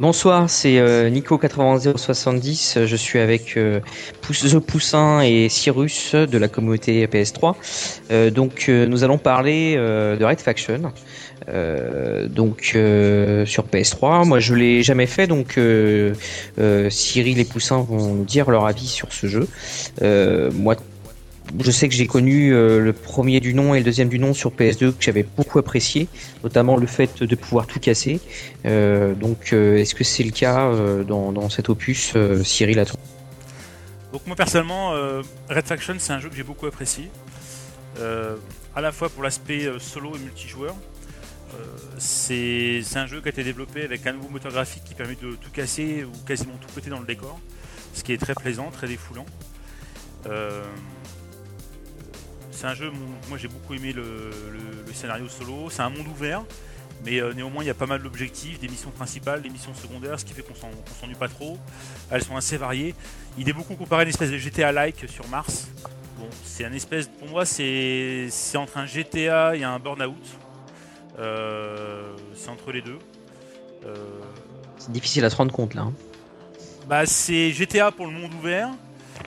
Bonsoir, c'est euh, Nico90070. Je suis avec euh, The Poussin et Cyrus de la communauté PS3. Euh, donc, nous allons parler de Red Faction. donc sur PS3, moi je l'ai jamais fait, donc Cyril et Poussin vont dire leur avis sur ce jeu. moi je sais que j'ai connu euh, le premier du nom et le deuxième du nom sur PS2 que j'avais beaucoup apprécié, notamment le fait de pouvoir tout casser. Euh, donc, euh, est-ce que c'est le cas dans, cet opus, Cyril Atton Donc moi personnellement, Red Faction c'est un jeu que j'ai beaucoup apprécié, à la fois pour l'aspect solo et multijoueur. c'est un jeu qui a été développé avec un nouveau moteur graphique qui permet de tout casser ou quasiment tout péter dans le décor, ce qui est très plaisant, très défoulant. C'est un jeu, moi j'ai beaucoup aimé le, scénario solo. C'est un monde ouvert, mais euh, néanmoins il y a pas mal d'objectifs, des missions principales, des missions secondaires, ce qui fait qu'on s'ennuie pas trop. Elles sont assez variées. Il est beaucoup comparé à une espèce de GTA-like sur Mars. Bon, c'est un espèce, pour moi c'est entre un GTA et un Burnout. Euh, c'est entre les deux. Euh, c'est difficile à se rendre compte là. Hein. Bah c'est GTA pour le monde ouvert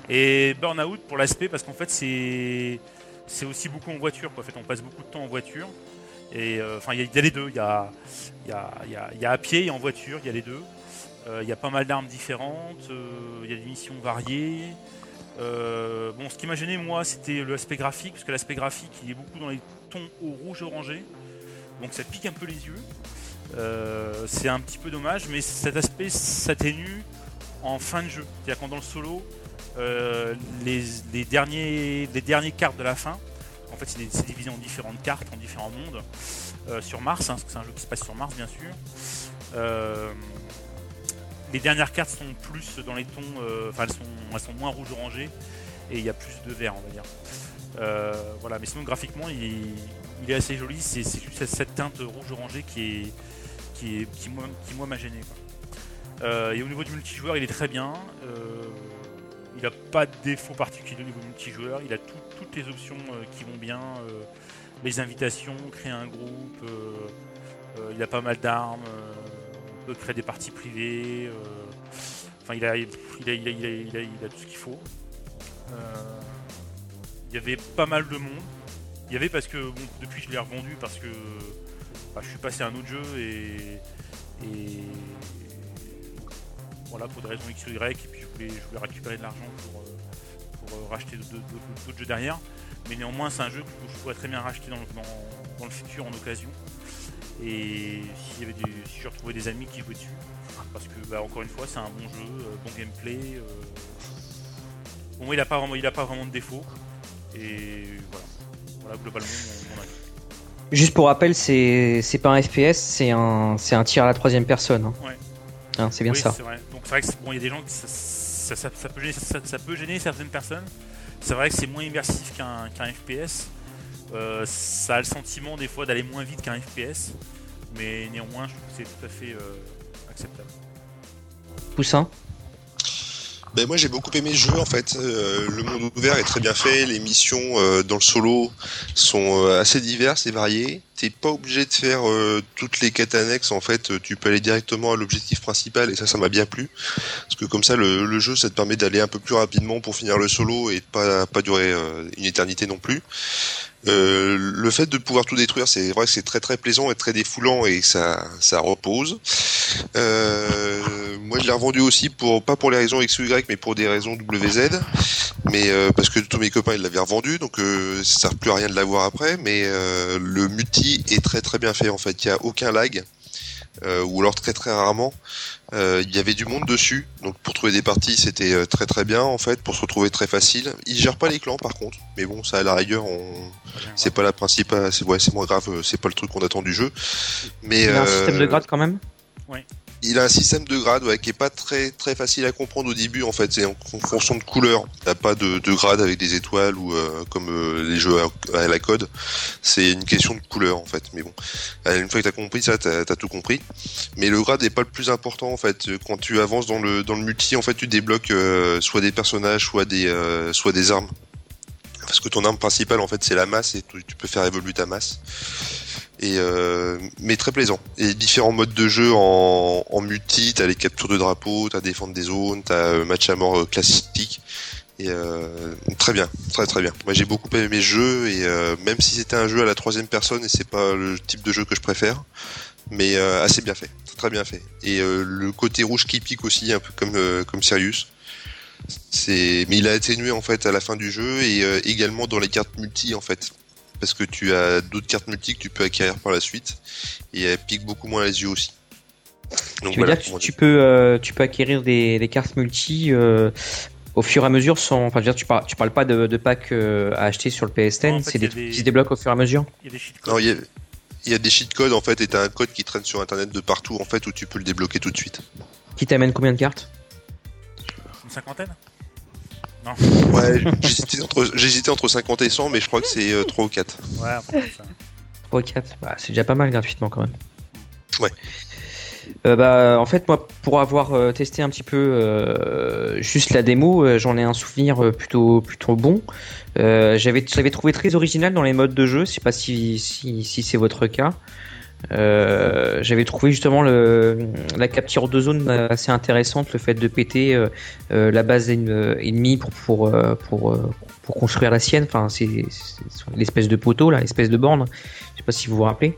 et Burnout pour l'aspect parce qu'en fait c'est c'est aussi beaucoup en voiture. En fait, on passe beaucoup de temps en voiture. Et euh, enfin, il y, a les deux. Il y a, y, à pied et en voiture. Il y a les deux. Euh, il y a pas mal d'armes différentes. Euh, il y a des missions variées. bon, ce qui m'a gêné moi, c'était l'aspect graphique, parce que l'aspect graphique, il est beaucoup dans les tons au rouge orangé. Donc ça pique un peu les yeux. c'est un petit peu dommage, mais cet aspect s'atténue en fin de jeu. C'est-à-dire quand dans le solo, euh, les, les derniers cartes de la fin. En fait, c'est divisé en différentes cartes, en différents mondes. Euh, sur Mars, hein, parce que c'est un jeu qui se passe sur Mars, bien sûr. Euh, les dernières cartes sont plus dans les tons, enfin elles sont, elles sont moins rouge orangé et il y a plus de vert, on va dire. voilà, mais sinon graphiquement, il, est assez joli. C'est juste cette teinte rouge orangé qui est, qui est, qui moi m'a gêné. et au niveau du multijoueur, il est très bien. Il n'a pas de défaut particulier au niveau multijoueur. Il a toutes les options euh, qui vont bien. Euh, les invitations, créer un groupe. Euh, il a pas mal d'armes. on créer des parties privées. enfin, il a, tout ce qu'il faut. il y avait pas mal de monde. Il y avait parce que bon, depuis je l'ai revendu parce que bah, je suis passé à un autre jeu et voilà pour des raisons X ou Y et puis je voulais, récupérer de l'argent pour, euh, euh, racheter d'autres jeux derrière. Mais néanmoins, c'est un jeu que je pourrais très bien racheter dans, le futur en occasion. Et s'il y avait si je retrouvais des amis qui jouaient dessus, parce que bah, encore une fois, c'est un bon jeu, euh, bon gameplay. Bon, il n'a pas vraiment, il a pas vraiment de défaut. Et voilà, voilà globalement mon, avis. Juste pour rappel, c'est pas un FPS, c'est un, un tir à la troisième personne. Hein. Ouais. Hein, c'est bien ça. Donc c'est vrai que bon, il y a des gens qui ça, peut gêner, certaines personnes. C'est vrai que c'est moins immersif qu'un FPS. Euh, ça a le sentiment des fois d'aller moins vite qu'un FPS, mais néanmoins, je trouve que c'est tout à fait euh, acceptable. Poussin? Ben moi j'ai beaucoup aimé le jeu en fait. Euh, le monde ouvert est très bien fait, les missions euh, dans le solo sont euh, assez diverses et variées. T'es pas obligé de faire toutes les quêtes annexes en fait. Tu peux aller directement à l'objectif principal et ça ça m'a bien plu parce que comme ça le, jeu ça te permet d'aller un peu plus rapidement pour finir le solo et pas pas durer une éternité non plus. Euh, le fait de pouvoir tout détruire, c'est vrai que c'est très très plaisant et très défoulant et ça ça repose. Euh, moi, je l'ai revendu aussi pour pas pour les raisons X ou Y, mais pour des raisons WZ. Mais euh, parce que tous mes copains ils l'avaient revendu, donc euh, ça sert plus à rien de l'avoir après. Mais euh, le multi est très très bien fait en fait. Il y a aucun lag. Euh, ou alors très très rarement. Euh, il y avait du monde dessus, donc pour trouver des parties c'était euh, très très bien en fait, pour se retrouver très facile. Ils gèrent pas les clans par contre, mais bon ça à la rigueur, on... c'est pas la principale, c'est ouais, c'est moins grave, c'est pas le truc qu'on attend du jeu. Mais il y a un système de grade quand même? Oui il a un système de grade qui est pas très très facile à comprendre au début en fait. C'est en, fonction de couleur. T'as pas de, de, grade avec des étoiles ou euh, comme euh, les jeux à, la code. C'est une question de couleur en fait. Mais bon, euh, une fois que t'as compris ça, t'as as tout compris. Mais le grade n'est pas le plus important en fait. Quand tu avances dans le dans le multi, en fait, tu débloques soit des personnages, soit des soit des armes. Parce que ton arme principale, en fait, c'est la masse et tu, peux faire évoluer ta masse. Et euh, mais très plaisant. Et différents modes de jeu en, en multi, t'as les captures de drapeaux, t'as défendre des zones, t'as euh, match à mort euh, classique. Et très bien, très très bien. Moi j'ai beaucoup aimé mes jeux et même si c'était un jeu à la troisième personne et c'est pas le type de jeu que je préfère, mais assez bien fait, très bien fait. Et le côté rouge qui pique aussi, un peu comme comme Sirius. C'est, mais il a atténué en fait à la fin du jeu et euh, également dans les cartes multi en fait, parce que tu as d'autres cartes multi que tu peux acquérir par la suite et elle pique beaucoup moins les yeux aussi. Donc tu veux dire que tu, tu peux euh, tu peux acquérir des, des cartes multi euh, au fur et à mesure sans enfin je veux dire tu parles tu parles pas de, de packs euh, à acheter sur le PS10 Non, en fait, c'est des des- qui se débloquent au fur et à mesure. Il y a des cheat Non, il y a, il y a des cheat codes en fait et t'as un code qui traîne sur internet de partout en fait où tu peux le débloquer tout de suite. qui t'amène combien de cartes? Une cinquantaine Ouais, j'hésitais entre, j'hésitais entre 50 et 100 mais je crois que c'est euh, 3 ou 4. Ouais, un peu comme ça. 3 4 bah, c'est déjà pas mal gratuitement quand même Ouais. Euh, bah, en fait, moi, pour avoir euh, testé un petit peu euh, juste la démo, euh, j'en ai un souvenir euh, plutôt plutôt bon. Euh, j'avais trouvé très original dans les modes de jeu. Je sais pas si si, si c'est votre cas. Euh, j'avais trouvé justement la capture de zone assez intéressante, le fait de péter euh, euh, la base enne- ennemie pour pour pour, construire la sienne. Enfin, c'est l'espèce de poteau l'espèce de borne. Je sais pas si vous vous rappelez.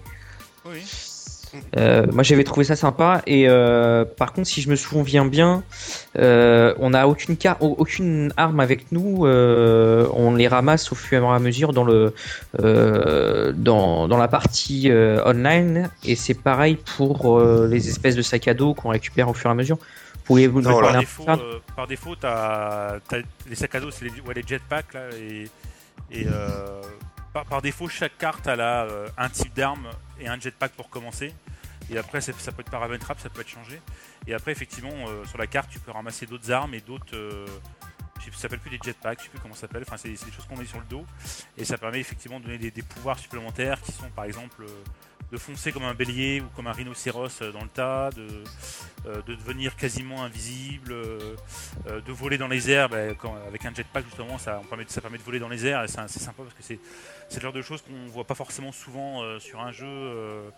Euh, moi j'avais trouvé ça sympa. Et euh, par contre si je me souviens bien euh, on n'a aucune aucune arme avec nous. On les ramasse au fur et à mesure dans le dans, dans la partie online. Et c'est pareil pour les espèces de sacs à dos qu'on récupère au fur et à mesure. Pouvez-vous nous Non, par défaut, par défaut, t'as, t'as les sacs à dos, c'est les, ouais, les jetpacks là, et, et par, par défaut, chaque carte a euh, un type d'arme et un jetpack pour commencer. Et après, ça, peut être paramétrable, ça peut être changé. Et après, effectivement, euh, sur la carte, tu peux ramasser d'autres armes et d'autres. euh, je ça s'appelle plus des jetpacks, je sais plus comment ça s'appelle. Enfin, c'est, des choses qu'on met sur le dos. Et ça permet effectivement de donner des, pouvoirs supplémentaires qui sont, par exemple, euh, de foncer comme un bélier ou comme un rhinocéros euh, dans le tas, de, de devenir quasiment invisible, de voler dans les airs. quand- avec un jetpack, justement, ça, permet, de voler dans les airs et c'est sympa parce que c'est le genre de choses qu'on voit pas forcément souvent sur un jeu.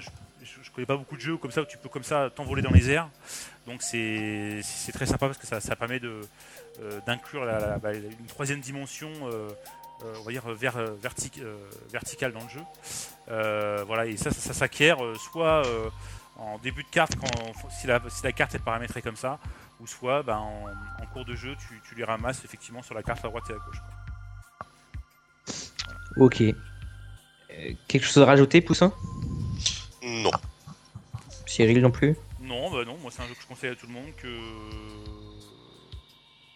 Je, je connais pas beaucoup de jeux comme ça où tu peux comme ça t'envoler dans les airs. Donc c'est très sympa parce que ça, ça permet euh, d'inclure bah, une troisième dimension, euh, euh, on va dire verticale dans le jeu. Voilà, et ça, ça, s'acquiert soit en début de carte quand si la, si la carte est paramétrée comme ça, ou soit ben, en, cours de jeu tu, tu les ramasses effectivement sur la carte à droite et à gauche. ok quelque chose à rajouter Poussin? Non. Cyril non plus Non, bah non, moi c'est un jeu que je conseille à tout le monde que.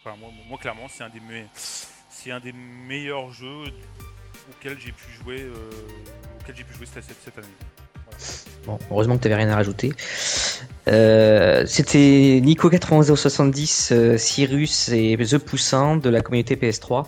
Enfin, moi, moi, clairement, c'est un des me- c'est un des meilleurs jeux auxquels j'ai pu jouer, euh, auxquels j'ai pu jouer cette, année. Bon, heureusement que tu rien à rajouter. Euh, C'était Nico 9070, euh, Cyrus et The Poussin de la communauté PS3.